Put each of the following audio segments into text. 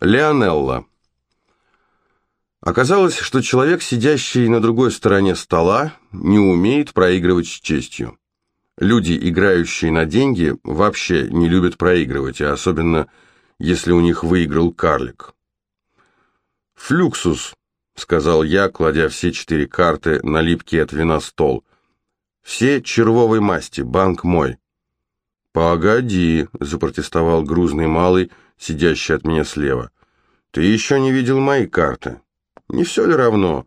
Леонелла. Оказалось, что человек, сидящий на другой стороне стола, не умеет проигрывать с честью. Люди, играющие на деньги, вообще не любят проигрывать, а особенно если у них выиграл карлик. «Флюксус», — сказал я, кладя все четыре карты на липкий от вина стол. «Все червовой масти, банк мой». «Погоди», — запротестовал грузный малый, сидящий от меня слева. «Ты еще не видел мои карты. Не все ли равно?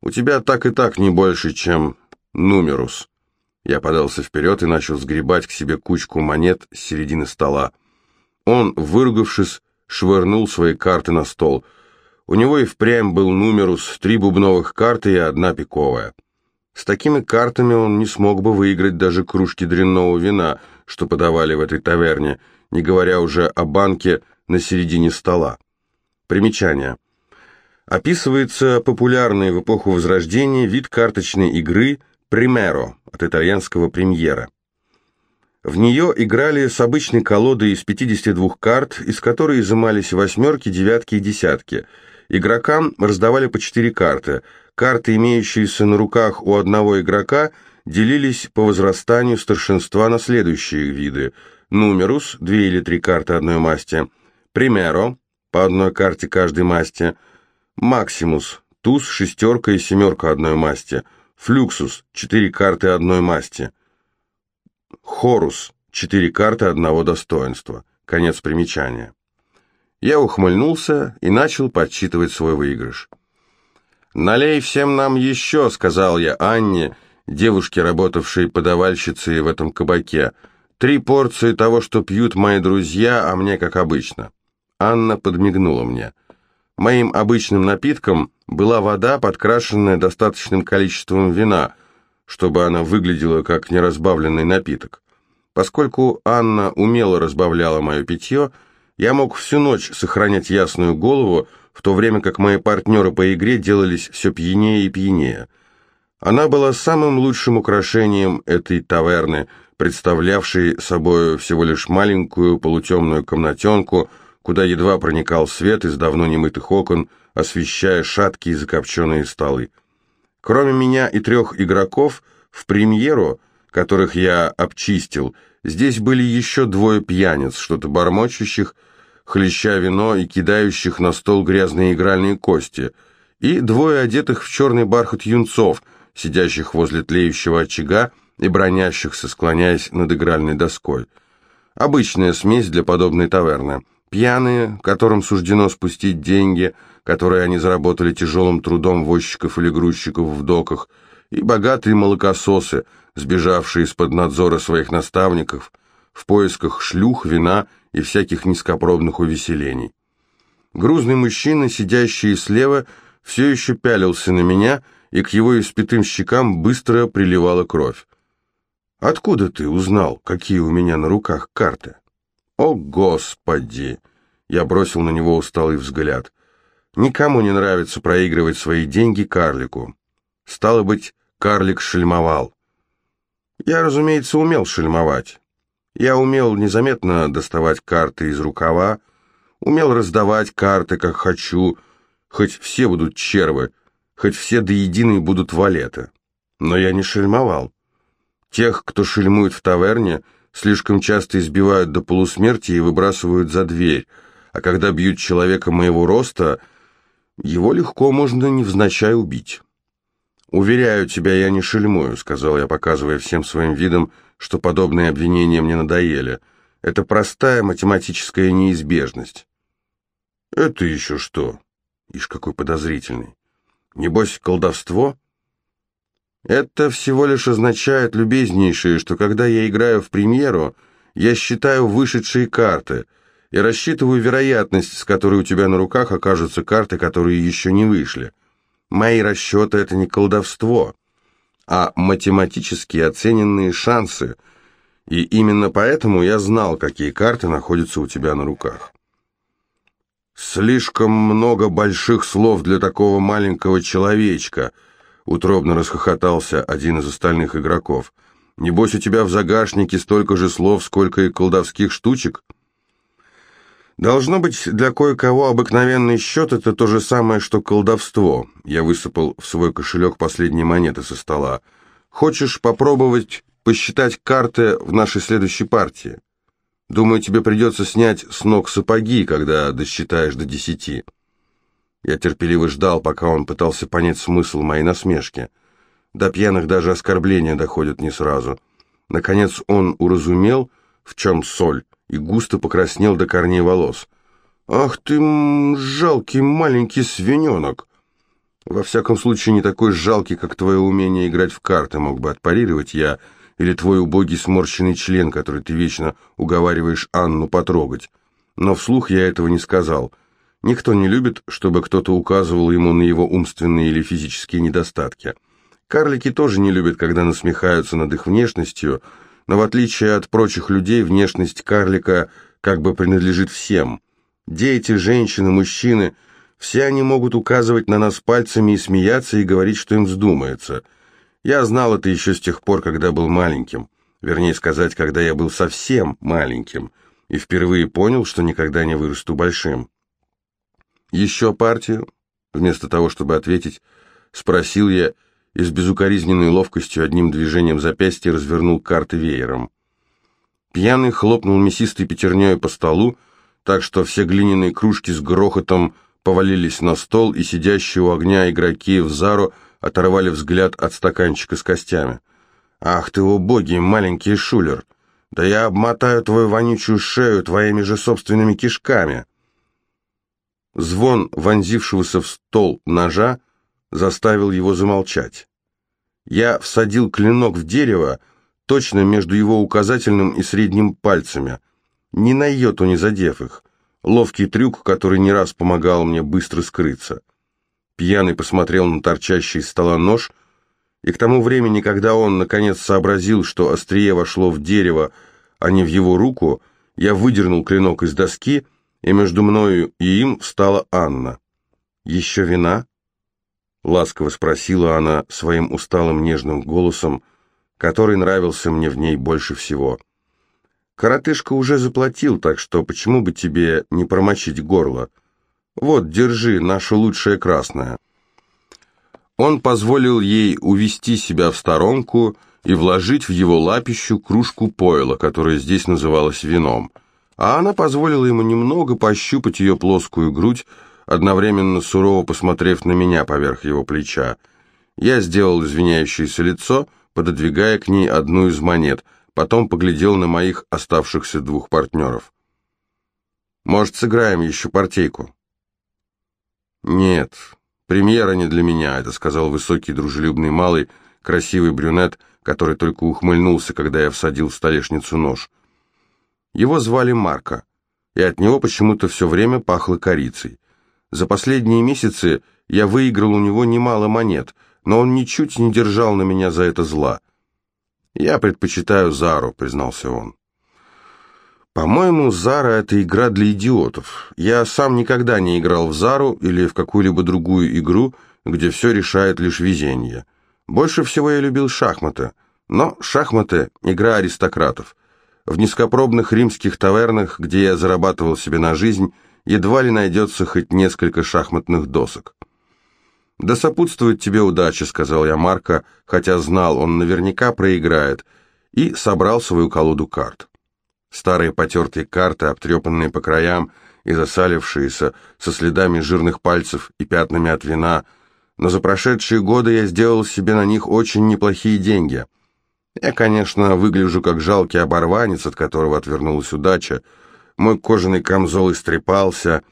У тебя так и так не больше, чем нумерус». Я подался вперед и начал сгребать к себе кучку монет с середины стола. Он, выругавшись, швырнул свои карты на стол. У него и впрямь был нумерус, три бубновых карты и одна пиковая. С такими картами он не смог бы выиграть даже кружки дрянного вина, что подавали в этой таверне, не говоря уже о банке на середине стола. Примечание. Описывается популярный в эпоху Возрождения вид карточной игры «примеро» от итальянского «премьера». В нее играли с обычной колодой из 52 карт, из которой изымались восьмерки, девятки и десятки. Игрокам раздавали по 4 карты. Карты, имеющиеся на руках у одного игрока, делились по возрастанию старшинства на следующие виды. Нумерус – две или три карты одной масти. Примеро – по одной карте каждой масти. Максимус – туз, шестерка и семерка одной масти. Флюксус – четыре карты одной масти. Хорус – четыре карты одного достоинства. Конец примечания. Я ухмыльнулся и начал подсчитывать свой выигрыш. «Налей всем нам еще», — сказал я Анне, девушке, работавшей подавальщицей в этом кабаке. «Три порции того, что пьют мои друзья, а мне как обычно». Анна подмигнула мне. Моим обычным напитком была вода, подкрашенная достаточным количеством вина, чтобы она выглядела как неразбавленный напиток. Поскольку Анна умело разбавляла мое питье, я мог всю ночь сохранять ясную голову, в то время как мои партнеры по игре делались все пьянее и пьянее. Она была самым лучшим украшением этой таверны, представлявшей собой всего лишь маленькую полутемную комнатенку, куда едва проникал свет из давно немытых окон, освещая шаткие закопченные столы. Кроме меня и трех игроков, в премьеру, которых я обчистил, здесь были еще двое пьяниц, что-то бормочущих, хлеща вино и кидающих на стол грязные игральные кости, и двое одетых в черный бархат юнцов, сидящих возле тлеющего очага и бронящихся, склоняясь над игральной доской. Обычная смесь для подобной таверны. Пьяные, которым суждено спустить деньги – которые они заработали тяжелым трудом возчиков или грузчиков в доках, и богатые молокососы, сбежавшие из-под надзора своих наставников в поисках шлюх, вина и всяких низкопробных увеселений. Грузный мужчина, сидящий слева, все еще пялился на меня, и к его испятым щекам быстро приливала кровь. «Откуда ты узнал, какие у меня на руках карты?» «О, Господи!» Я бросил на него усталый взгляд. Никому не нравится проигрывать свои деньги карлику. Стало быть, карлик шельмовал. Я, разумеется, умел шельмовать. Я умел незаметно доставать карты из рукава, умел раздавать карты, как хочу, хоть все будут червы, хоть все до единой будут валеты. Но я не шельмовал. Тех, кто шельмует в таверне, слишком часто избивают до полусмерти и выбрасывают за дверь, а когда бьют человека моего роста – его легко можно невзначай убить. «Уверяю тебя, я не шельмую», — сказал я, показывая всем своим видом, что подобные обвинения мне надоели. «Это простая математическая неизбежность». «Это еще что?» Ишь, какой подозрительный. «Небось, колдовство?» «Это всего лишь означает, любезнейшее, что когда я играю в премьеру, я считаю вышедшие карты — и рассчитываю вероятность, с которой у тебя на руках окажутся карты, которые еще не вышли. Мои расчеты — это не колдовство, а математически оцененные шансы, и именно поэтому я знал, какие карты находятся у тебя на руках. «Слишком много больших слов для такого маленького человечка», — утробно расхохотался один из остальных игроков. «Небось, у тебя в загашнике столько же слов, сколько и колдовских штучек?» Должно быть, для кое-кого обыкновенный счет – это то же самое, что колдовство. Я высыпал в свой кошелек последние монеты со стола. Хочешь попробовать посчитать карты в нашей следующей партии? Думаю, тебе придется снять с ног сапоги, когда досчитаешь до десяти. Я терпеливо ждал, пока он пытался понять смысл моей насмешки. До пьяных даже оскорбления доходят не сразу. Наконец он уразумел, в чем соль, и густо покраснел до корней волос. «Ах ты, жалкий маленький свиненок!» «Во всяком случае, не такой жалкий, как твое умение играть в карты, мог бы отпарировать я, или твой убогий сморщенный член, который ты вечно уговариваешь Анну потрогать. Но вслух я этого не сказал. Никто не любит, чтобы кто-то указывал ему на его умственные или физические недостатки. Карлики тоже не любят, когда насмехаются над их внешностью, но в отличие от прочих людей, внешность карлика как бы принадлежит всем. Дети, женщины, мужчины – все они могут указывать на нас пальцами и смеяться, и говорить, что им вздумается. Я знал это еще с тех пор, когда был маленьким. Вернее сказать, когда я был совсем маленьким, и впервые понял, что никогда не вырасту большим. «Еще партию?» Вместо того, чтобы ответить, спросил я и с безукоризненной ловкостью одним движением запястья развернул карты веером. Пьяный хлопнул мясистой пятерней по столу, так что все глиняные кружки с грохотом повалились на стол, и сидящие у огня игроки в зару оторвали взгляд от стаканчика с костями. «Ах ты, убогий маленький шулер! Да я обмотаю твою вонючую шею твоими же собственными кишками!» Звон вонзившегося в стол ножа заставил его замолчать. Я всадил клинок в дерево, точно между его указательным и средним пальцами, ни на йоту не задев их. Ловкий трюк, который не раз помогал мне быстро скрыться. Пьяный посмотрел на торчащий из стола нож, и к тому времени, когда он, наконец, сообразил, что острие вошло в дерево, а не в его руку, я выдернул клинок из доски и между мною и им встала Анна. «Еще вина?» — ласково спросила она своим усталым нежным голосом, который нравился мне в ней больше всего. «Коротышка уже заплатил, так что почему бы тебе не промочить горло? Вот, держи, наша лучшая красная». Он позволил ей увести себя в сторонку и вложить в его лапищу кружку пойла, которая здесь называлась вином — а она позволила ему немного пощупать ее плоскую грудь, одновременно сурово посмотрев на меня поверх его плеча. Я сделал извиняющееся лицо, пододвигая к ней одну из монет, потом поглядел на моих оставшихся двух партнеров. «Может, сыграем еще партейку?» «Нет, премьера не для меня», — это сказал высокий дружелюбный малый, красивый брюнет, который только ухмыльнулся, когда я всадил в столешницу нож. Его звали Марко, и от него почему-то все время пахло корицей. За последние месяцы я выиграл у него немало монет, но он ничуть не держал на меня за это зла. «Я предпочитаю Зару», — признался он. «По-моему, Зара — это игра для идиотов. Я сам никогда не играл в Зару или в какую-либо другую игру, где все решает лишь везение. Больше всего я любил шахматы, но шахматы — игра аристократов. В низкопробных римских тавернах, где я зарабатывал себе на жизнь, едва ли найдется хоть несколько шахматных досок. «Да сопутствует тебе удача», — сказал я Марко, хотя знал, он наверняка проиграет, и собрал свою колоду карт. Старые потертые карты, обтрепанные по краям и засалившиеся, со следами жирных пальцев и пятнами от вина, но за прошедшие годы я сделал себе на них очень неплохие деньги — я, конечно, выгляжу как жалкий оборванец, от которого отвернулась удача. Мой кожаный камзол истрепался,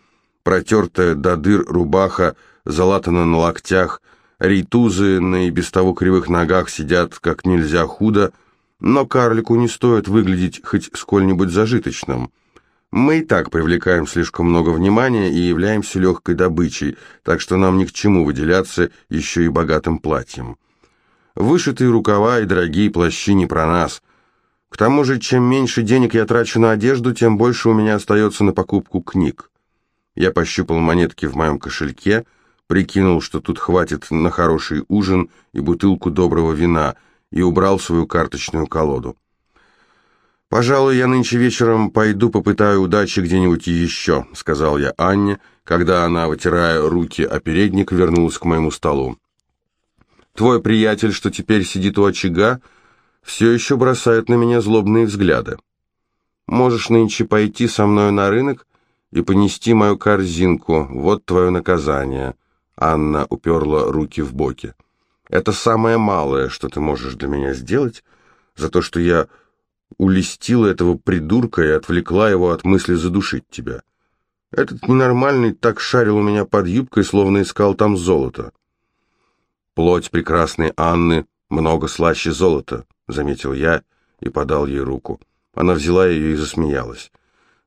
протертая до дыр рубаха залатана на локтях, рейтузы на и без того кривых ногах сидят как нельзя худо, но карлику не стоит выглядеть хоть сколь-нибудь зажиточным. Мы и так привлекаем слишком много внимания и являемся легкой добычей, так что нам ни к чему выделяться еще и богатым платьем. Вышитые рукава и дорогие плащи не про нас. К тому же, чем меньше денег я трачу на одежду, тем больше у меня остается на покупку книг. Я пощупал монетки в моем кошельке, прикинул, что тут хватит на хороший ужин и бутылку доброго вина, и убрал свою карточную колоду. «Пожалуй, я нынче вечером пойду попытаю удачи где-нибудь еще», — сказал я Анне, когда она, вытирая руки о передник, вернулась к моему столу. «Твой приятель, что теперь сидит у очага, все еще бросает на меня злобные взгляды. Можешь нынче пойти со мной на рынок и понести мою корзинку, вот твое наказание». Анна уперла руки в боки. «Это самое малое, что ты можешь для меня сделать, за то, что я улестила этого придурка и отвлекла его от мысли задушить тебя. Этот ненормальный так шарил у меня под юбкой, словно искал там золото. Плоть прекрасной Анны много слаще золота, заметил я и подал ей руку. Она взяла ее и засмеялась.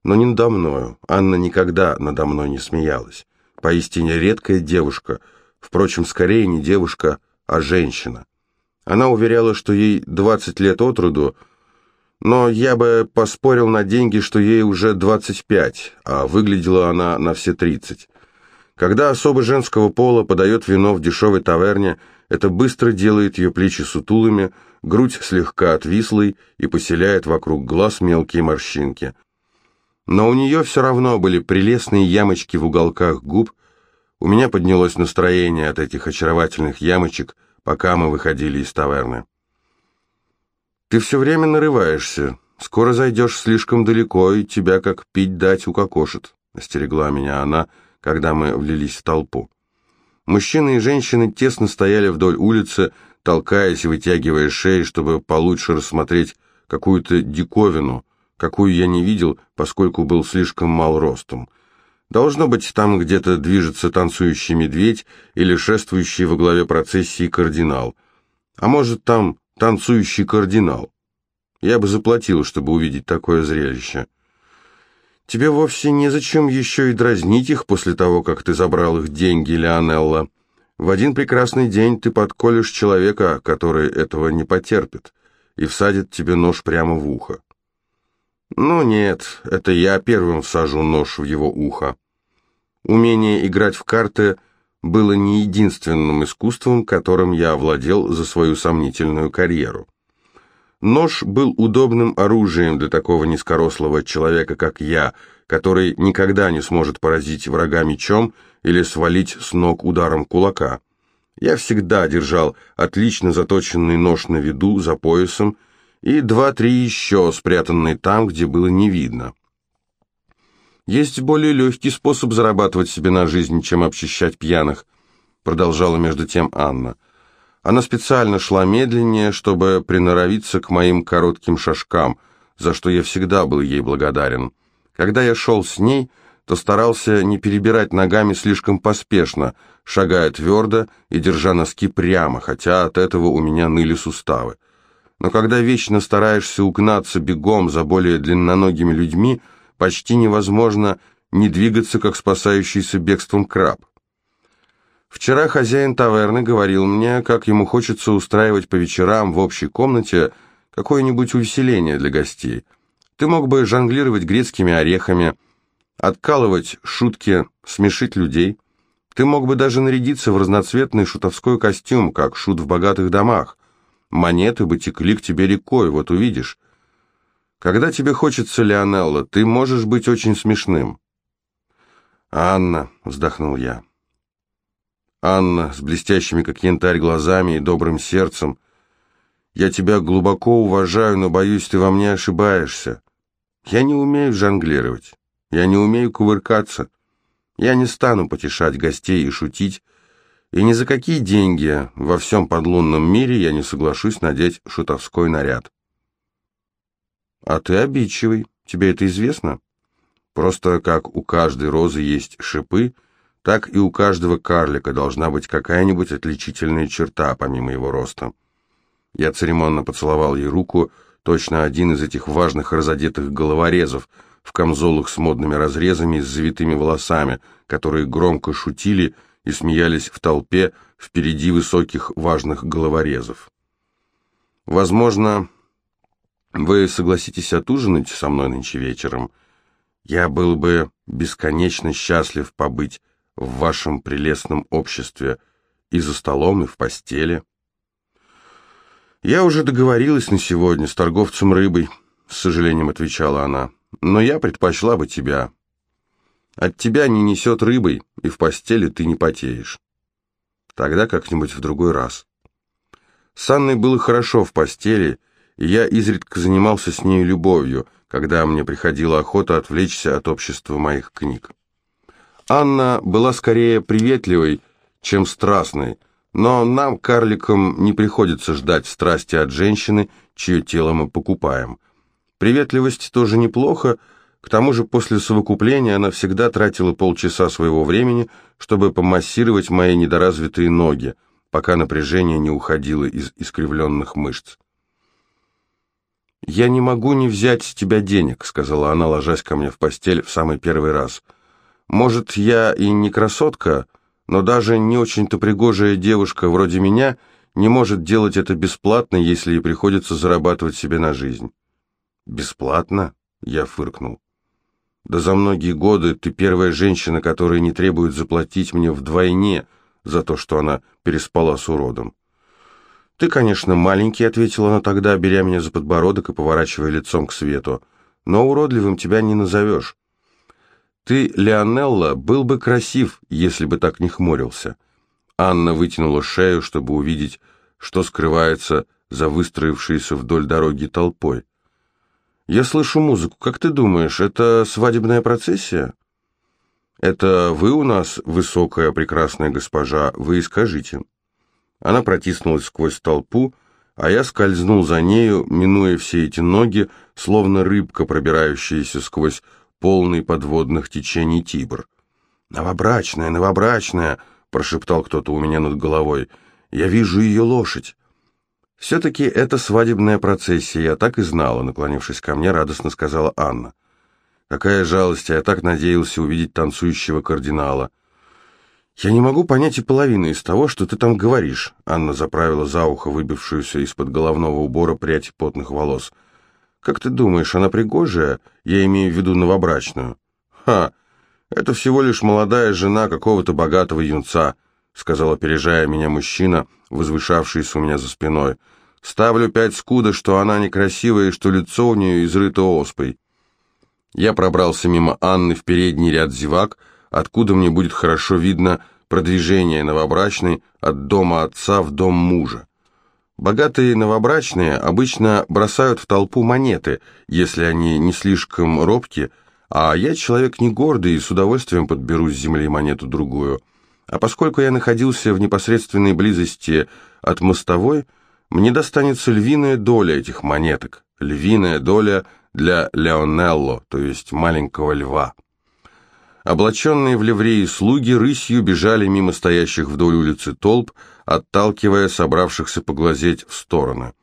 Но не надо мною. Анна никогда надо мной не смеялась. Поистине редкая девушка, впрочем, скорее не девушка, а женщина. Она уверяла, что ей двадцать лет от роду, но я бы поспорил на деньги, что ей уже 25, а выглядела она на все 30. Когда особо женского пола подает вино в дешевой таверне, это быстро делает ее плечи сутулыми, грудь слегка отвислой и поселяет вокруг глаз мелкие морщинки. Но у нее все равно были прелестные ямочки в уголках губ. У меня поднялось настроение от этих очаровательных ямочек, пока мы выходили из таверны. Ты все время нарываешься. Скоро зайдешь слишком далеко, и тебя как пить дать укокошит», — остерегла меня она, когда мы влились в толпу. Мужчины и женщины тесно стояли вдоль улицы, толкаясь и вытягивая шеи, чтобы получше рассмотреть какую-то диковину, какую я не видел, поскольку был слишком мал ростом. Должно быть, там где-то движется танцующий медведь или шествующий во главе процессии кардинал. А может, там танцующий кардинал. Я бы заплатил, чтобы увидеть такое зрелище. Тебе вовсе незачем еще и дразнить их после того, как ты забрал их деньги, Леонелла. В один прекрасный день ты подколешь человека, который этого не потерпит, и всадит тебе нож прямо в ухо. Ну нет, это я первым всажу нож в его ухо. Умение играть в карты – было не единственным искусством, которым я овладел за свою сомнительную карьеру. Нож был удобным оружием для такого низкорослого человека, как я, который никогда не сможет поразить врага мечом или свалить с ног ударом кулака. Я всегда держал отлично заточенный нож на виду, за поясом, и два-три еще, спрятанные там, где было не видно. Есть более легкий способ зарабатывать себе на жизнь, чем обчищать пьяных, продолжала между тем Анна. Она специально шла медленнее, чтобы приноровиться к моим коротким шажкам, за что я всегда был ей благодарен. Когда я шел с ней, то старался не перебирать ногами слишком поспешно, шагая твердо и держа носки прямо, хотя от этого у меня ныли суставы. Но когда вечно стараешься угнаться бегом за более длинноногими людьми, почти невозможно не двигаться, как спасающийся бегством краб. Вчера хозяин таверны говорил мне, как ему хочется устраивать по вечерам в общей комнате какое-нибудь увеселение для гостей. Ты мог бы жонглировать грецкими орехами, откалывать шутки, смешить людей. Ты мог бы даже нарядиться в разноцветный шутовской костюм, как шут в богатых домах. Монеты бы текли к тебе рекой, вот увидишь. Когда тебе хочется, Леонелло, ты можешь быть очень смешным. Анна, вздохнул я. Анна, с блестящими, как янтарь, глазами и добрым сердцем. Я тебя глубоко уважаю, но, боюсь, ты во мне ошибаешься. Я не умею жонглировать. Я не умею кувыркаться. Я не стану потешать гостей и шутить. И ни за какие деньги во всем подлунном мире я не соглашусь надеть шутовской наряд. А ты обидчивый, тебе это известно? Просто как у каждой розы есть шипы, так и у каждого карлика должна быть какая-нибудь отличительная черта, помимо его роста. Я церемонно поцеловал ей руку, точно один из этих важных разодетых головорезов в камзолах с модными разрезами и с завитыми волосами, которые громко шутили и смеялись в толпе впереди высоких важных головорезов. Возможно, вы согласитесь отужинать со мной нынче вечером? Я был бы бесконечно счастлив побыть в вашем прелестном обществе и за столом, и в постели. Я уже договорилась на сегодня с торговцем рыбой. с сожалением отвечала она, — «но я предпочла бы тебя. От тебя не несет рыбой, и в постели ты не потеешь. Тогда как-нибудь в другой раз». С Анной было хорошо в постели, я изредка занимался с ней любовью, когда мне приходила охота отвлечься от общества моих книг. Анна была скорее приветливой, чем страстной, но нам, карликам, не приходится ждать страсти от женщины, чье тело мы покупаем. Приветливость тоже неплохо, к тому же после совокупления она всегда тратила полчаса своего времени, чтобы помассировать мои недоразвитые ноги, пока напряжение не уходило из искривленных мышц. «Я не могу не взять с тебя денег», — сказала она, ложась ко мне в постель в самый первый раз. «Может, я и не красотка, но даже не очень-то пригожая девушка вроде меня не может делать это бесплатно, если ей приходится зарабатывать себе на жизнь». «Бесплатно?» — я фыркнул. «Да за многие годы ты первая женщина, которая не требует заплатить мне вдвойне за то, что она переспала с уродом». «Ты, конечно, маленький», — ответила она тогда, беря меня за подбородок и поворачивая лицом к свету. «Но уродливым тебя не назовешь. Ты, Леонелла, был бы красив, если бы так не хмурился». Анна вытянула шею, чтобы увидеть, что скрывается за выстроившейся вдоль дороги толпой. «Я слышу музыку. Как ты думаешь, это свадебная процессия?» «Это вы у нас, высокая прекрасная госпожа, вы и скажите». Она протиснулась сквозь толпу, а я скользнул за нею, минуя все эти ноги, словно рыбка, пробирающаяся сквозь полный подводных течений Тибр. «Новобрачная, новобрачная!» — прошептал кто-то у меня над головой. «Я вижу ее лошадь!» «Все-таки это свадебная процессия, я так и знала», — наклонившись ко мне, радостно сказала Анна. «Какая жалость, я так надеялся увидеть танцующего кардинала». «Я не могу понять и половины из того, что ты там говоришь», — Анна заправила за ухо выбившуюся из-под головного убора прядь потных волос. «Как ты думаешь, она пригожая? Я имею в виду новобрачную». «Ха! Это всего лишь молодая жена какого-то богатого юнца», — сказал, опережая меня мужчина, возвышавшийся у меня за спиной. «Ставлю пять скуда, что она некрасивая и что лицо у нее изрыто оспой». Я пробрался мимо Анны в передний ряд зевак — откуда мне будет хорошо видно продвижение новобрачной от дома отца в дом мужа. Богатые новобрачные обычно бросают в толпу монеты, если они не слишком робки, а я человек не гордый и с удовольствием подберу с земли монету другую. А поскольку я находился в непосредственной близости от мостовой, мне достанется львиная доля этих монеток, львиная доля для Леонелло, то есть маленького льва. Облаченные в ливреи слуги рысью бежали мимо стоящих вдоль улицы толп, отталкивая собравшихся поглазеть в стороны.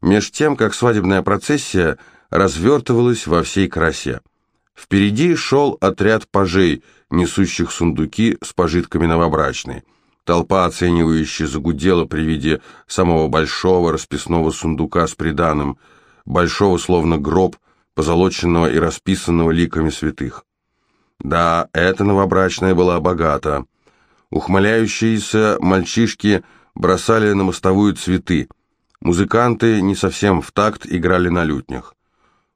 Меж тем, как свадебная процессия развертывалась во всей красе. Впереди шел отряд пажей, несущих сундуки с пожитками новобрачной. Толпа, оценивающая, загудела при виде самого большого расписного сундука с приданым, большого словно гроб, позолоченного и расписанного ликами святых. Да, эта новобрачная была богата. Ухмыляющиеся мальчишки бросали на мостовую цветы. Музыканты не совсем в такт играли на лютнях.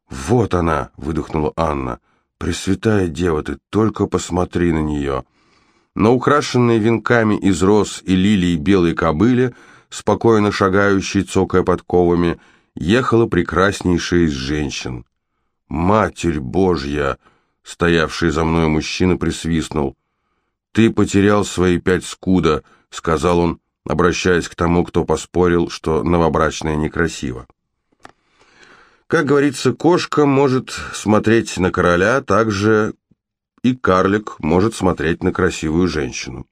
«Вот она!» — выдохнула Анна. «Пресвятая дева, ты только посмотри на нее!» На украшенной венками из роз и лилий белой кобыле, спокойно шагающей, цокая подковами, ехала прекраснейшая из женщин. «Матерь Божья!» Стоявший за мной мужчина присвистнул. «Ты потерял свои пять скуда», — сказал он, обращаясь к тому, кто поспорил, что новобрачная некрасива. Как говорится, кошка может смотреть на короля, так же и карлик может смотреть на красивую женщину.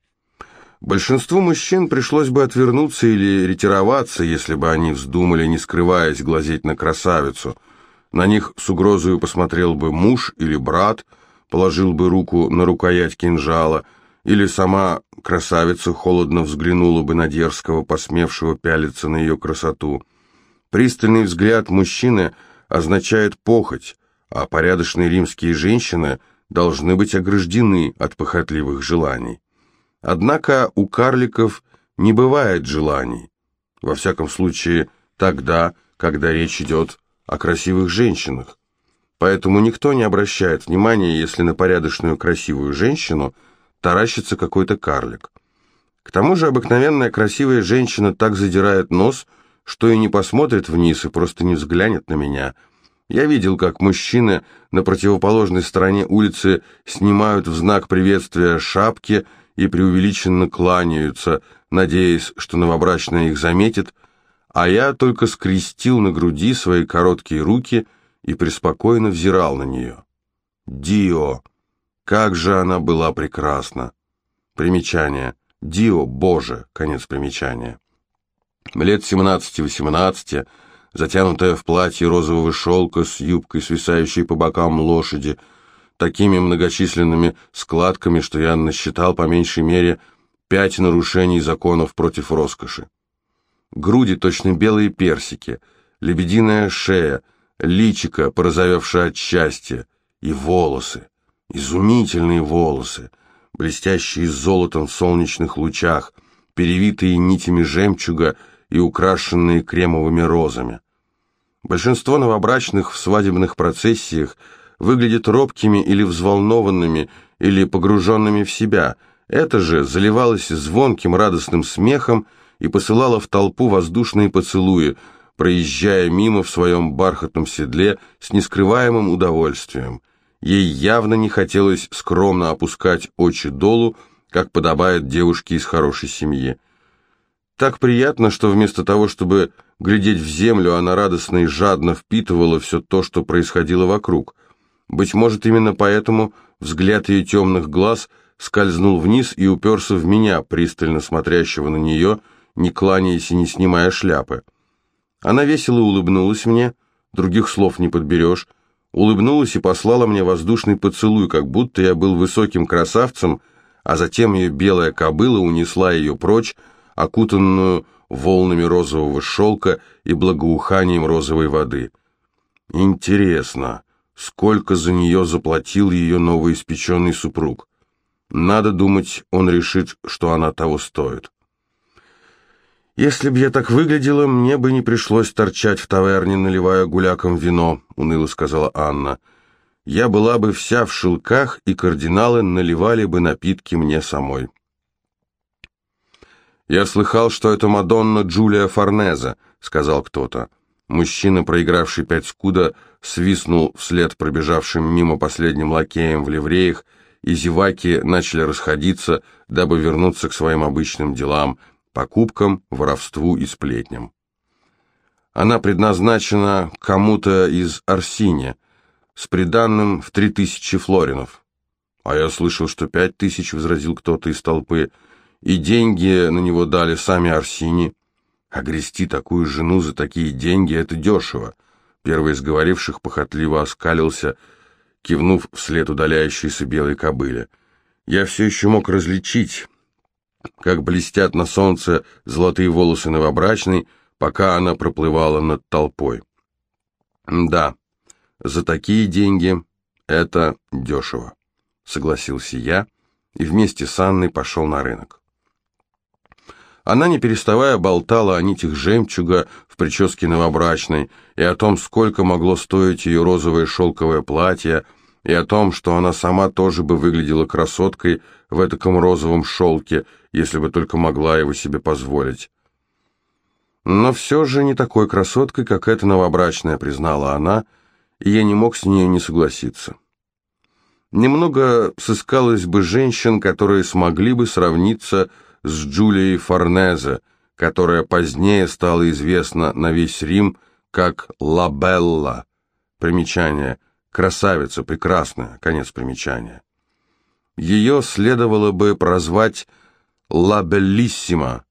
Большинству мужчин пришлось бы отвернуться или ретироваться, если бы они вздумали, не скрываясь, глазеть на красавицу — на них с угрозой посмотрел бы муж или брат, положил бы руку на рукоять кинжала, или сама красавица холодно взглянула бы на дерзкого, посмевшего пялиться на ее красоту. Пристальный взгляд мужчины означает похоть, а порядочные римские женщины должны быть ограждены от похотливых желаний. Однако у карликов не бывает желаний, во всяком случае тогда, когда речь идет о красивых женщинах. Поэтому никто не обращает внимания, если на порядочную красивую женщину таращится какой-то карлик. К тому же обыкновенная красивая женщина так задирает нос, что и не посмотрит вниз и просто не взглянет на меня. Я видел, как мужчины на противоположной стороне улицы снимают в знак приветствия шапки и преувеличенно кланяются, надеясь, что новобрачная их заметит, а я только скрестил на груди свои короткие руки и преспокойно взирал на нее. Дио! Как же она была прекрасна! Примечание. Дио, Боже! Конец примечания. Лет семнадцати-восемнадцати, затянутая в платье розового шелка с юбкой, свисающей по бокам лошади, такими многочисленными складками, что я насчитал по меньшей мере пять нарушений законов против роскоши. Груди точно белые персики, лебединая шея, личико, порозовевшее от счастья, и волосы, изумительные волосы, блестящие золотом в солнечных лучах, перевитые нитями жемчуга и украшенные кремовыми розами. Большинство новобрачных в свадебных процессиях выглядят робкими или взволнованными, или погруженными в себя. Это же заливалось звонким радостным смехом и посылала в толпу воздушные поцелуи, проезжая мимо в своем бархатном седле с нескрываемым удовольствием. Ей явно не хотелось скромно опускать очи долу, как подобает девушке из хорошей семьи. Так приятно, что вместо того, чтобы глядеть в землю, она радостно и жадно впитывала все то, что происходило вокруг. Быть может, именно поэтому взгляд ее темных глаз скользнул вниз и уперся в меня, пристально смотрящего на нее, не кланяясь и не снимая шляпы. Она весело улыбнулась мне, других слов не подберешь, улыбнулась и послала мне воздушный поцелуй, как будто я был высоким красавцем, а затем ее белая кобыла унесла ее прочь, окутанную волнами розового шелка и благоуханием розовой воды. Интересно, сколько за нее заплатил ее новоиспеченный супруг? Надо думать, он решит, что она того стоит. «Если б я так выглядела, мне бы не пришлось торчать в таверне, наливая гулякам вино», — уныло сказала Анна. «Я была бы вся в шелках, и кардиналы наливали бы напитки мне самой». «Я слыхал, что это Мадонна Джулия Форнезе», — сказал кто-то. Мужчина, проигравший пять скуда, свистнул вслед пробежавшим мимо последним лакеем в ливреях, и зеваки начали расходиться, дабы вернуться к своим обычным делам — покупкам, воровству и сплетням. Она предназначена кому-то из Арсиния, с приданным в три тысячи флоринов. А я слышал, что пять тысяч, возразил кто-то из толпы, и деньги на него дали сами Арсини. А грести такую жену за такие деньги — это дешево. Первый из говоривших похотливо оскалился, кивнув вслед удаляющейся белой кобыле. Я все еще мог различить, как блестят на солнце золотые волосы новобрачной, пока она проплывала над толпой. «Да, за такие деньги это дешево», — согласился я и вместе с Анной пошел на рынок. Она, не переставая, болтала о нитях жемчуга в прическе новобрачной и о том, сколько могло стоить ее розовое шелковое платье, и о том, что она сама тоже бы выглядела красоткой в этаком розовом шелке, если бы только могла его себе позволить. Но все же не такой красоткой, как эта новобрачная, признала она, и я не мог с ней не согласиться. Немного сыскалось бы женщин, которые смогли бы сравниться с Джулией Форнезе, которая позднее стала известна на весь Рим как «Ла Белла». Примечание «Красавица, прекрасная», конец примечания. Ее следовало бы прозвать «Ла Беллиссима»,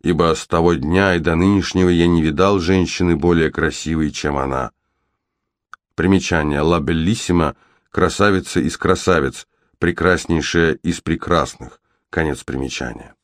ибо с того дня и до нынешнего я не видал женщины более красивой, чем она. Примечание «Ла Беллиссима» — красавица из красавиц, прекраснейшая из прекрасных. Конец примечания.